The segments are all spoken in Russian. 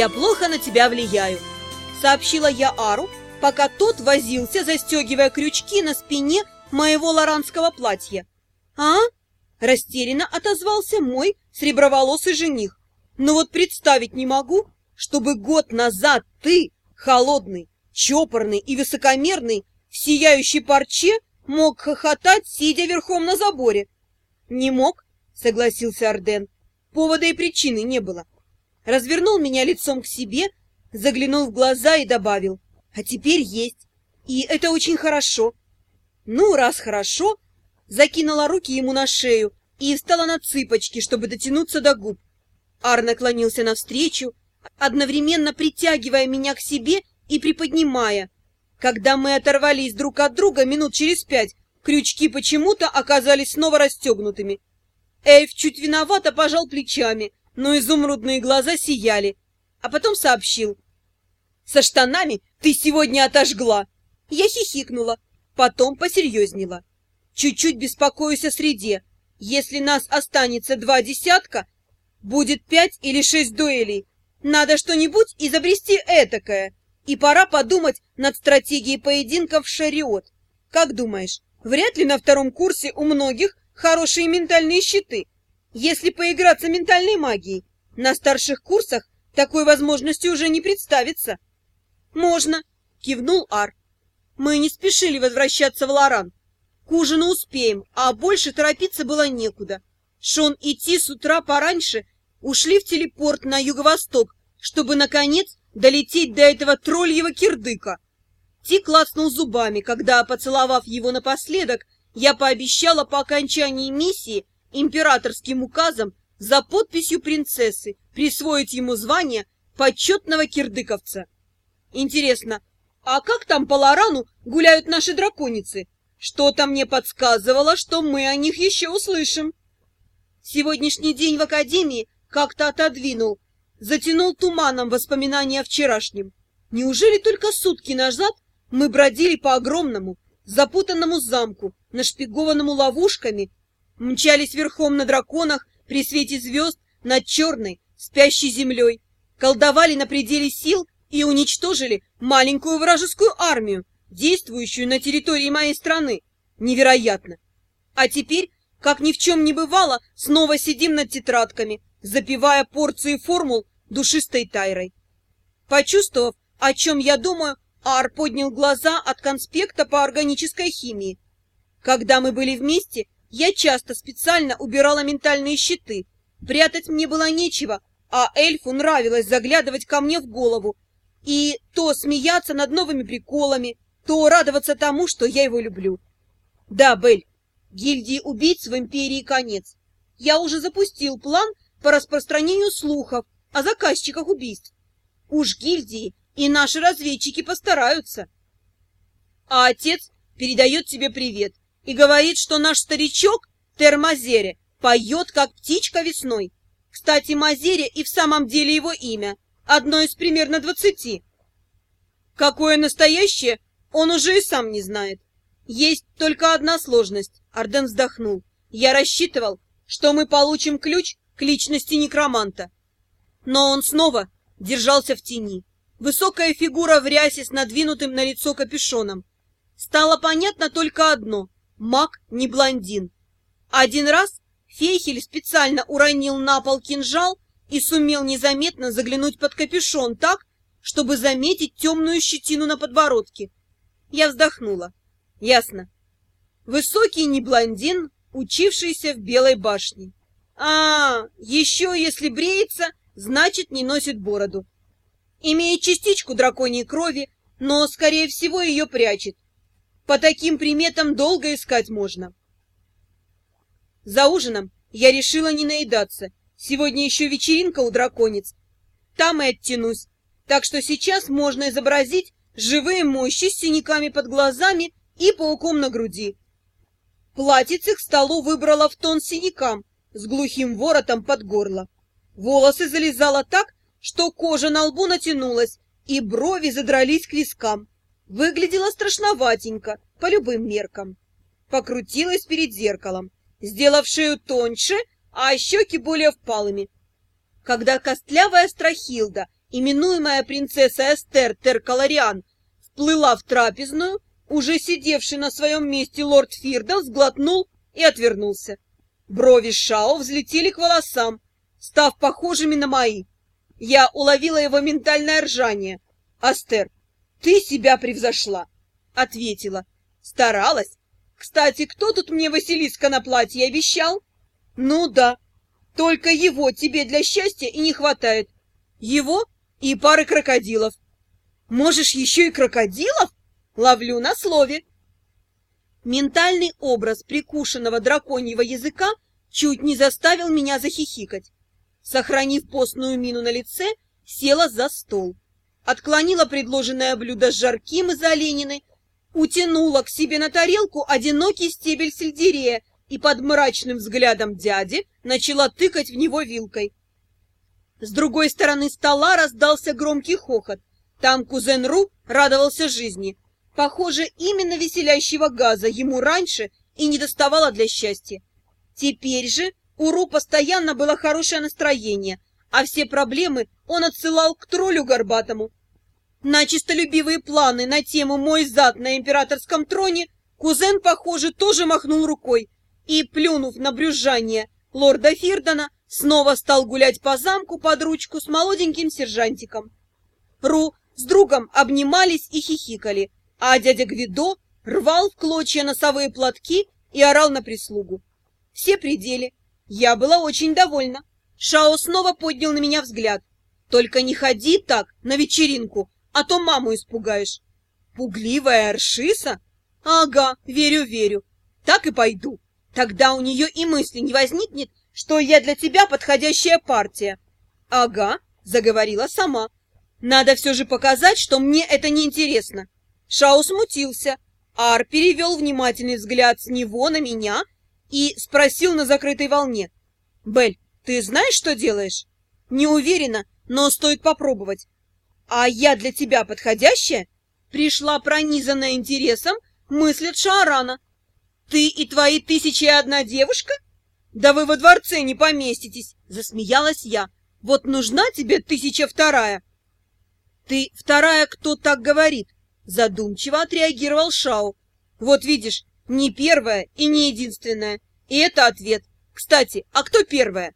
я плохо на тебя влияю», — сообщила я Ару, пока тот возился, застегивая крючки на спине моего лоранского платья. «А?» — растерянно отозвался мой среброволосый жених. «Но вот представить не могу, чтобы год назад ты, холодный, чопорный и высокомерный, в сияющей парче, мог хохотать, сидя верхом на заборе». «Не мог», — согласился Арден. «Повода и причины не было». Развернул меня лицом к себе, заглянул в глаза и добавил. «А теперь есть. И это очень хорошо». «Ну, раз хорошо», закинула руки ему на шею и встала на цыпочки, чтобы дотянуться до губ. Ар наклонился навстречу, одновременно притягивая меня к себе и приподнимая. Когда мы оторвались друг от друга минут через пять, крючки почему-то оказались снова расстегнутыми. Эйв чуть виновато пожал плечами, но изумрудные глаза сияли, а потом сообщил. «Со штанами ты сегодня отожгла!» Я хихикнула, потом посерьезнела. Чуть-чуть беспокоюсь о среде. Если нас останется два десятка, будет пять или шесть дуэлей. Надо что-нибудь изобрести этакое. И пора подумать над стратегией поединков шариот. Как думаешь, вряд ли на втором курсе у многих хорошие ментальные щиты? Если поиграться ментальной магией, на старших курсах такой возможности уже не представится. Можно, кивнул Ар. Мы не спешили возвращаться в Лоран. К ужину успеем, а больше торопиться было некуда. Шон и Ти с утра пораньше ушли в телепорт на юго-восток, чтобы, наконец, долететь до этого тролльего кирдыка. Ти клацнул зубами, когда, поцеловав его напоследок, я пообещала по окончании миссии императорским указом за подписью принцессы присвоить ему звание почетного кирдыковца. Интересно, а как там по Лорану гуляют наши драконицы? Что-то мне подсказывало, что мы о них еще услышим. Сегодняшний день в академии как-то отодвинул, затянул туманом воспоминания о вчерашнем. Неужели только сутки назад мы бродили по огромному, запутанному замку, нашпигованному ловушками, мчались верхом на драконах при свете звезд над черной, спящей землей, колдовали на пределе сил и уничтожили маленькую вражескую армию, действующую на территории моей страны. Невероятно! А теперь, как ни в чем не бывало, снова сидим над тетрадками, запивая порции формул душистой тайрой. Почувствовав, о чем я думаю, Ар поднял глаза от конспекта по органической химии. Когда мы были вместе, я часто специально убирала ментальные щиты. Прятать мне было нечего, а эльфу нравилось заглядывать ко мне в голову и то смеяться над новыми приколами, то радоваться тому, что я его люблю. Да, Бель, гильдии убийц в Империи конец. Я уже запустил план по распространению слухов о заказчиках убийств. Уж гильдии и наши разведчики постараются. А отец передает тебе привет и говорит, что наш старичок Термазере поет, как птичка весной. Кстати, Мазере и в самом деле его имя, одно из примерно двадцати. Какое настоящее, он уже и сам не знает. Есть только одна сложность, Арден вздохнул. Я рассчитывал, что мы получим ключ к личности некроманта. Но он снова держался в тени. Высокая фигура в рясе с надвинутым на лицо капюшоном. Стало понятно только одно — маг не блондин. Один раз Фейхель специально уронил на пол кинжал и сумел незаметно заглянуть под капюшон так, чтобы заметить темную щетину на подбородке. Я вздохнула. Ясно. Высокий не блондин, учившийся в Белой башне. А, еще если бреется, значит не носит бороду. Имеет частичку драконьей крови, но, скорее всего, ее прячет. По таким приметам долго искать можно. За ужином я решила не наедаться. Сегодня еще вечеринка у драконец. Там и оттянусь. Так что сейчас можно изобразить живые мощи с синяками под глазами и пауком на груди. Платьице к столу выбрала в тон синякам с глухим воротом под горло. Волосы залезала так, что кожа на лбу натянулась, и брови задрались к вискам. Выглядела страшноватенько, по любым меркам. Покрутилась перед зеркалом, сделав шею тоньше, а щеки более впалыми. Когда костлявая страхилда именуемая принцесса Эстер Теркалариан, вплыла в трапезную, уже сидевший на своем месте лорд Фирдл сглотнул и отвернулся. Брови Шао взлетели к волосам, став похожими на мои. Я уловила его ментальное ржание. «Астер, ты себя превзошла!» — ответила. «Старалась. Кстати, кто тут мне Василиска на платье обещал?» «Ну да, только его тебе для счастья и не хватает. Его и пары крокодилов». «Можешь еще и крокодилов?» Ловлю на слове. Ментальный образ прикушенного драконьего языка чуть не заставил меня захихикать. Сохранив постную мину на лице, села за стол. Отклонила предложенное блюдо с жарким из оленины, утянула к себе на тарелку одинокий стебель сельдерея и под мрачным взглядом дяди начала тыкать в него вилкой. С другой стороны стола раздался громкий хохот. Там кузен Ру радовался жизни. Похоже, именно веселящего газа ему раньше и не доставало для счастья. Теперь же у Ру постоянно было хорошее настроение, а все проблемы он отсылал к троллю горбатому. На чистолюбивые планы на тему «Мой зад на императорском троне» кузен, похоже, тоже махнул рукой и, плюнув на брюзжание лорда Фирдона, снова стал гулять по замку под ручку с молоденьким сержантиком. Ру с другом обнимались и хихикали, а дядя Гвидо рвал в клочья носовые платки и орал на прислугу. Все пределы. Я была очень довольна. Шао снова поднял на меня взгляд. Только не ходи так на вечеринку, а то маму испугаешь. Пугливая Аршиса? Ага, верю-верю. Так и пойду. Тогда у нее и мысли не возникнет, что я для тебя подходящая партия. Ага, заговорила сама. Надо все же показать, что мне это не интересно. Шау смутился. Ар перевел внимательный взгляд с него на меня и спросил на закрытой волне. «Бель, ты знаешь, что делаешь?» «Не уверена, но стоит попробовать». «А я для тебя подходящая?» Пришла пронизанная интересом мысль от Шаарана. «Ты и твои тысячи и одна девушка?» «Да вы во дворце не поместитесь!» Засмеялась я. «Вот нужна тебе тысяча вторая!» «Ты вторая, кто так говорит?» Задумчиво отреагировал Шау. Вот видишь, не первая и не единственная. И это ответ. Кстати, а кто первая?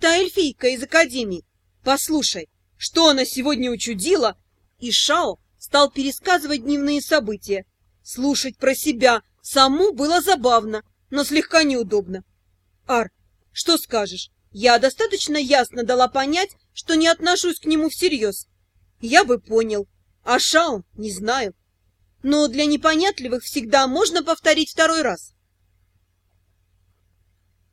Та эльфийка из Академии. Послушай, что она сегодня учудила? И Шао стал пересказывать дневные события. Слушать про себя саму было забавно, но слегка неудобно. Ар, что скажешь? Я достаточно ясно дала понять, что не отношусь к нему всерьез. Я бы понял, а Шаун не знаю. Но для непонятливых всегда можно повторить второй раз.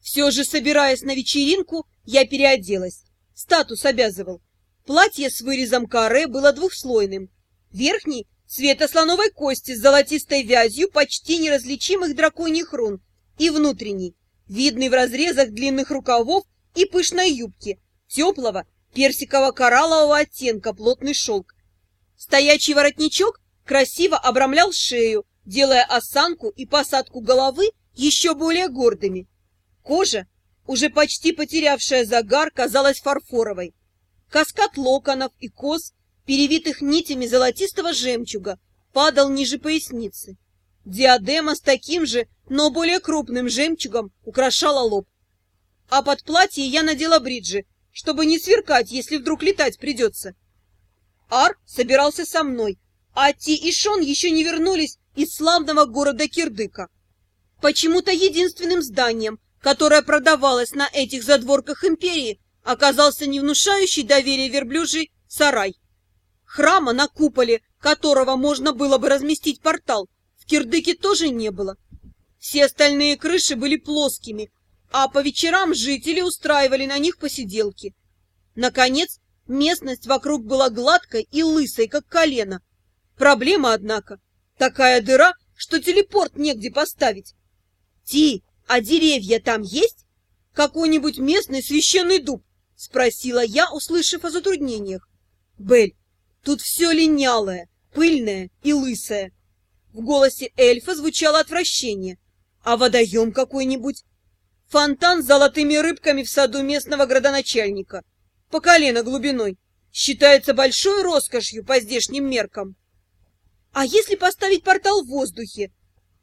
Все же, собираясь на вечеринку, я переоделась. Статус обязывал. Платье с вырезом каре было двухслойным. Верхний — цвета слоновой кости с золотистой вязью почти неразличимых драконьих рун, и внутренний, видный в разрезах длинных рукавов и пышной юбки, теплого персиково-кораллового оттенка плотный шелк, Стоячий воротничок красиво обрамлял шею, делая осанку и посадку головы еще более гордыми. Кожа, уже почти потерявшая загар, казалась фарфоровой. Каскад локонов и кос, перевитых нитями золотистого жемчуга, падал ниже поясницы. Диадема с таким же, но более крупным жемчугом украшала лоб. А под платье я надела бриджи, чтобы не сверкать, если вдруг летать придется. Ар собирался со мной, а Ти и Шон еще не вернулись из славного города Кирдыка. Почему-то единственным зданием, которое продавалось на этих задворках империи, оказался не внушающий доверие верблюжий сарай. Храма на куполе, которого можно было бы разместить портал, в Кирдыке тоже не было. Все остальные крыши были плоскими, а по вечерам жители устраивали на них посиделки. Наконец, Местность вокруг была гладкой и лысой, как колено. Проблема, однако, такая дыра, что телепорт негде поставить. Ти, а деревья там есть? Какой-нибудь местный священный дуб? Спросила я, услышав о затруднениях. Бель, тут все линялое, пыльное и лысое. В голосе эльфа звучало отвращение. А водоем какой-нибудь? Фонтан с золотыми рыбками в саду местного градоначальника по колено глубиной. считается большой роскошью по здешним меркам. А если поставить портал в воздухе?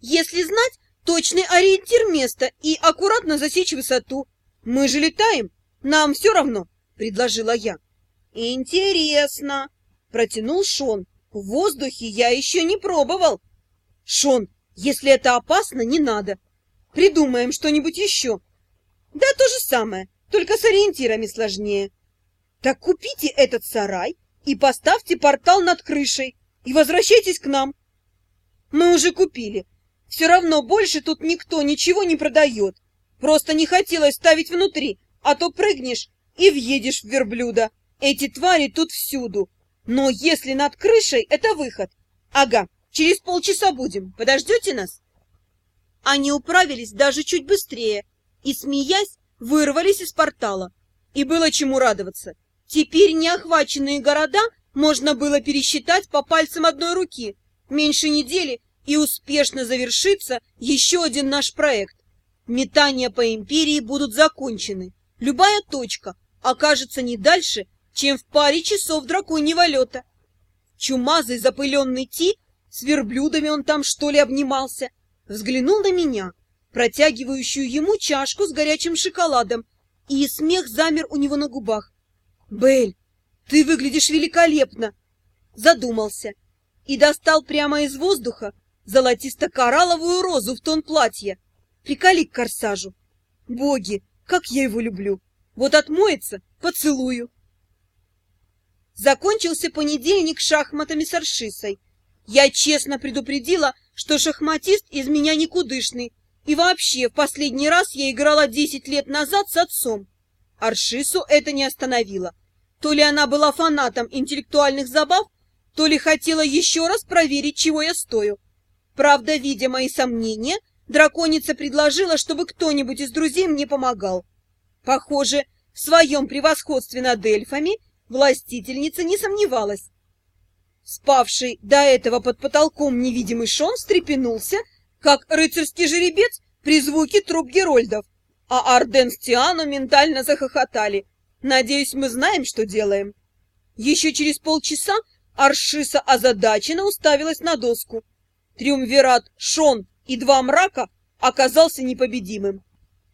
Если знать точный ориентир места и аккуратно засечь высоту, мы же летаем, нам все равно, предложила я. Интересно, протянул Шон. В воздухе я еще не пробовал. Шон, если это опасно, не надо. Придумаем что-нибудь еще. Да то же самое, только с ориентирами сложнее. Так купите этот сарай и поставьте портал над крышей и возвращайтесь к нам. Мы уже купили. Все равно больше тут никто ничего не продает. Просто не хотелось ставить внутри, а то прыгнешь и въедешь в верблюда. Эти твари тут всюду. Но если над крышей, это выход. Ага, через полчаса будем. Подождете нас? Они управились даже чуть быстрее и, смеясь, вырвались из портала. И было чему радоваться. Теперь неохваченные города можно было пересчитать по пальцам одной руки. Меньше недели, и успешно завершится еще один наш проект. Метания по империи будут закончены. Любая точка окажется не дальше, чем в паре часов драконьего лета. Чумазый запыленный Ти, с верблюдами он там что ли обнимался, взглянул на меня, протягивающую ему чашку с горячим шоколадом, и смех замер у него на губах. «Белль, ты выглядишь великолепно!» Задумался и достал прямо из воздуха золотисто-коралловую розу в тон платья. Приколи к корсажу. Боги, как я его люблю! Вот отмоется, поцелую. Закончился понедельник шахматами с Аршисой. Я честно предупредила, что шахматист из меня никудышный, и вообще в последний раз я играла десять лет назад с отцом. Аршису это не остановило. То ли она была фанатом интеллектуальных забав, то ли хотела еще раз проверить, чего я стою. Правда, видя мои сомнения, драконица предложила, чтобы кто-нибудь из друзей мне помогал. Похоже, в своем превосходстве над эльфами властительница не сомневалась. Спавший до этого под потолком невидимый Шон встрепенулся, как рыцарский жеребец при звуке труп Герольдов, а Арден с Тиану ментально захохотали. Надеюсь, мы знаем, что делаем. Еще через полчаса Аршиса озадаченно уставилась на доску. Триумвират Шон и два мрака оказался непобедимым.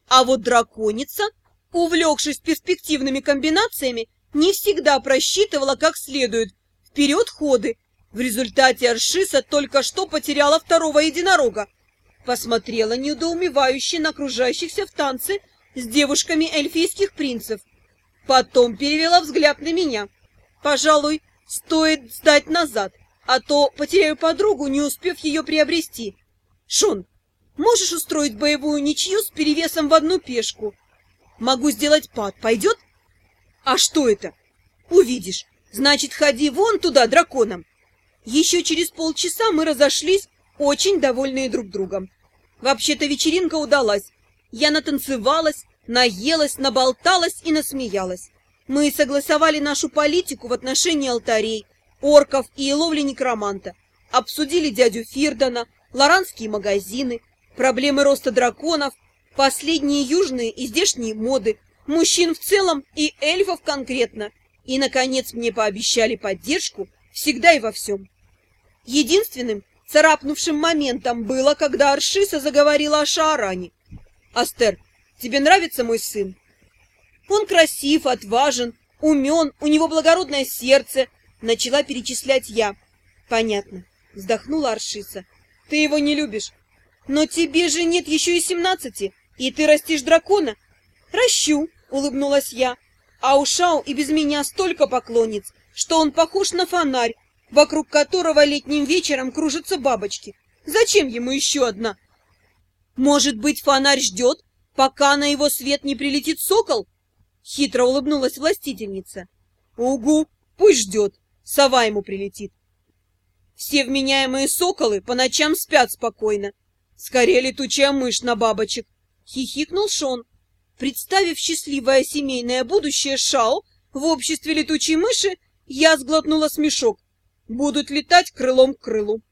А вот драконица, увлекшись перспективными комбинациями, не всегда просчитывала как следует вперед ходы. В результате Аршиса только что потеряла второго единорога. Посмотрела недоумевающе на окружающихся в танце с девушками эльфийских принцев. Потом перевела взгляд на меня. Пожалуй, стоит сдать назад а то потеряю подругу, не успев ее приобрести. Шон, можешь устроить боевую ничью с перевесом в одну пешку? Могу сделать пад, пойдет? А что это? Увидишь. Значит, ходи вон туда драконом. Еще через полчаса мы разошлись, очень довольные друг другом. Вообще-то вечеринка удалась. Я натанцевалась, наелась, наболталась и насмеялась. Мы согласовали нашу политику в отношении алтарей, орков и ловли некроманта, обсудили дядю Фирдона, лоранские магазины, проблемы роста драконов, последние южные и здешние моды, мужчин в целом и эльфов конкретно, и, наконец, мне пообещали поддержку всегда и во всем. Единственным царапнувшим моментом было, когда Аршиса заговорила о Шааране. «Астер, тебе нравится мой сын? Он красив, отважен, умен, у него благородное сердце, Начала перечислять я. Понятно. Вздохнула Аршиса. Ты его не любишь. Но тебе же нет еще и семнадцати, и ты растишь дракона. Ращу, улыбнулась я. А у Шау и без меня столько поклонниц, что он похож на фонарь, вокруг которого летним вечером кружатся бабочки. Зачем ему еще одна? Может быть, фонарь ждет, пока на его свет не прилетит сокол? Хитро улыбнулась властительница. Угу, пусть ждет сова ему прилетит. Все вменяемые соколы по ночам спят спокойно. Скорее летучая мышь на бабочек. Хихикнул Шон. Представив счастливое семейное будущее Шао в обществе летучей мыши, я сглотнула смешок. Будут летать крылом к крылу.